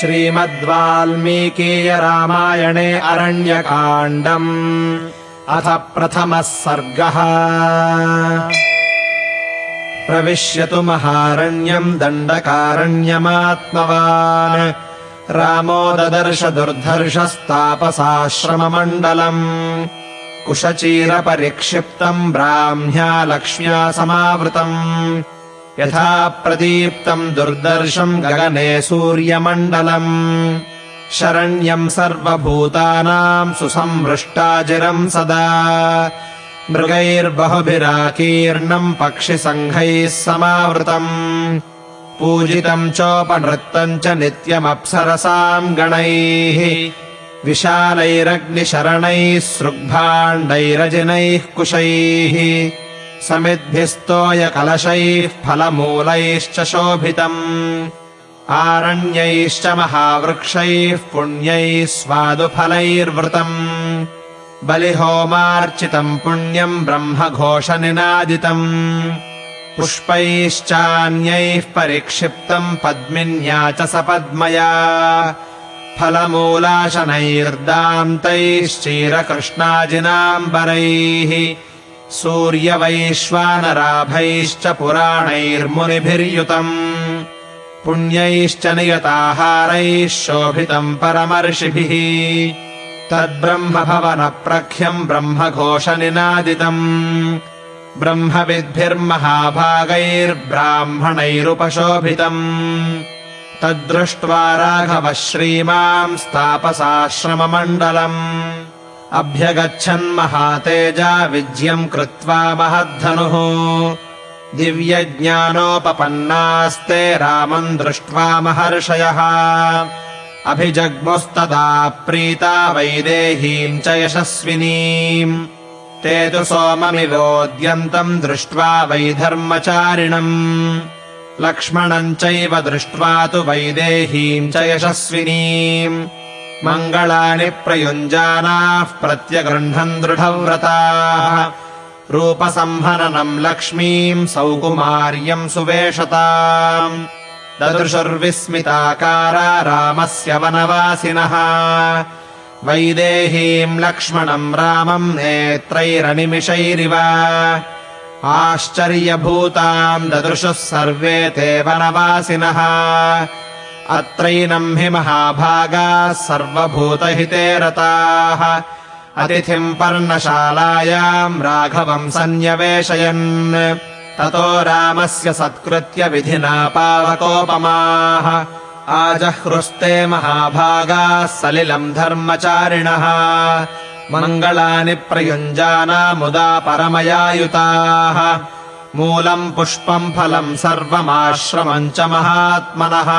श्रीमद्वाल्मीकीयरामायणे अरण्यकाण्डम्। अथ प्रथमः सर्गः। प्रविश्यतु महारण्यम् दण्डकारण्यमात्मवान्। रामो ददर्श दुर्धर्षस्तापसाश्रममण्डलम्। कुशचीरपरिक्षिप्तम् ब्राह्म्या लक्ष्म्या समावृतम् यथा प्रदीप्तम् दुर्दर्शम् गगने सूर्यमण्डलम्। शरण्यम् सर्वभूतानाम् सुसंवृष्टाजिरम् सदा। मृगैर्बहुभिराकीर्णम् पक्षिसङ्घैः समावृतम्। पूजितम् चोपनृत्तम् च नित्यमप्सरसाम् गणैः। विशालैरग्निशरणैः सृग्भाण्डैरजिनैः कुशैः समिद्भिस्तोयकलशैः फलमूलैश्च शोभितम्। आरण्यैश्च महावृक्षैः पुण्यैः स्वादुफलैर्वृतम्। बलिहोमार्चितम् पुण्यम् ब्रह्मघोषनिनादितम्। पुष्पैश्चान्यैः परिक्षिप्तम् पद्मिन्या च सपद्मया। फलमूलाशनैर्दान्तैश्चीरकृष्णाजिनाम्बरैः सूर्यवैश्वानराभैश्च पुराणैर्मुनिभिर्युतम्। पुण्यैश्च नियताहारैः शोभितम् परमर्षिभिः। तद्ब्रह्मभवनप्रख्यम् ब्रह्मघोषनिनादितम्। ब्रह्मविद्भिर्महाभागैर्ब्राह्मणैरुपशोभितम्। तद्दृष्ट्वा राघवः श्रीमाम् स्तापसाश्रममण्डलम् अभ्यगच्छन्महातेजा विज्यम् कृत्वा महद्धनुः। दिव्यज्ञानोपपन्नास्ते रामम् दृष्ट्वा महर्षयः। अभिजग्मुस्तदा प्रीता वैदेहीम् च यशस्विनीम्। ते तु सोममिवोद्यन्तम् दृष्ट्वा वैधर्मचारिणम्। लक्ष्मणम् चैव दृष्ट्वा तु वैदेहीम् च यशस्विनीम् मङ्गलानि प्रयुञ्जानाः प्रत्यगृह्णन् दृढव्रताः। रूपसंहननम् लक्ष्मीम् सौकुमार्यम् सुवेशताम्। ददृशुर्विस्मिताकारा रामस्य वनवासिनः। वैदेहीम् लक्ष्मणम् रामम् नेत्रैरनिमिषैरिव। आश्चर्यभूताम् ददृशुः सर्वे ते वनवासिनः अत्रैनम् हि महाभागाः सर्वभूतहिते रताः। अतिथिम् पर्णशालायाम् राघवम् सन्न्यवेशयन् ततो रामस्य सत्कृत्य विधिना पावकोपमाः। आजह्रुस्ते महाभागाः सलिलम् धर्मचारिणः। मङ्गलानि प्रयुञ्जानामुदा परमयायुताः मूलम् पुष्पम् फलम् सर्वमाश्रमम् च महात्मनः।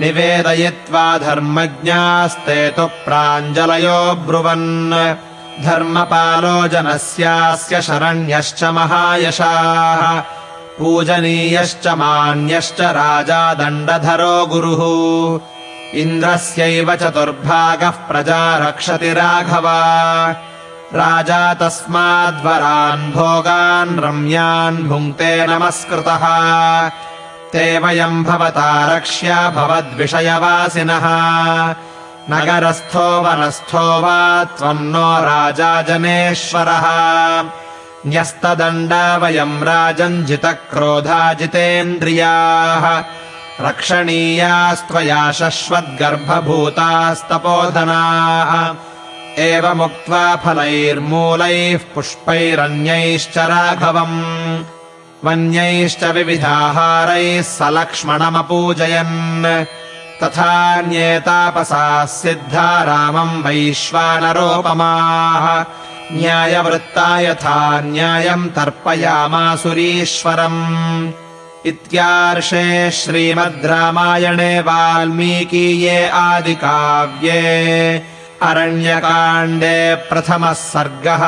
निवेदयित्वा धर्मज्ञास्ते तु प्राञ्जलयो ब्रुवन्। धर्मपालो जनस्यास्य शरण्यश्च महायशाः। पूजनीयश्च मान्यश्च राजा दण्डधरो गुरुः। इन्द्रस्यैव चतुर्भागः प्रजा रक्षति राघव राजा तस्माद्वरान् भोगान् रम्यान् भुङ्क्ते नमस्कृतः। ते वयम् भवता रक्ष्या भवद्विषयवासिनः। नगरस्थो वनस्थो वा त्वम् नो राजा जनेश्वरः। न्यस्तदण्डा वयम् राजन् जितक्रोधा जितेन्द्रियाः रक्षणीयास्त्वया शश्वद्गर्भभूतास्तपोधनाः एवमुक्त्वा फलैर्मूलैः पुष्पैरन्यैश्च राघवम् वन्यैश्च विविधाहारैः स लक्ष्मणमपूजयन् तथान्येतापसाः सिद्धा रामम् वैश्वानरोपमाः। न्यायवृत्ता यथा न्यायम् तर्पयामासुरीश्वरम्। इत्यार्षे श्रीमद् रामायणे वाल्मीकीये आदिकाव्ये अरण्यकाण्डे प्रथमः सर्गः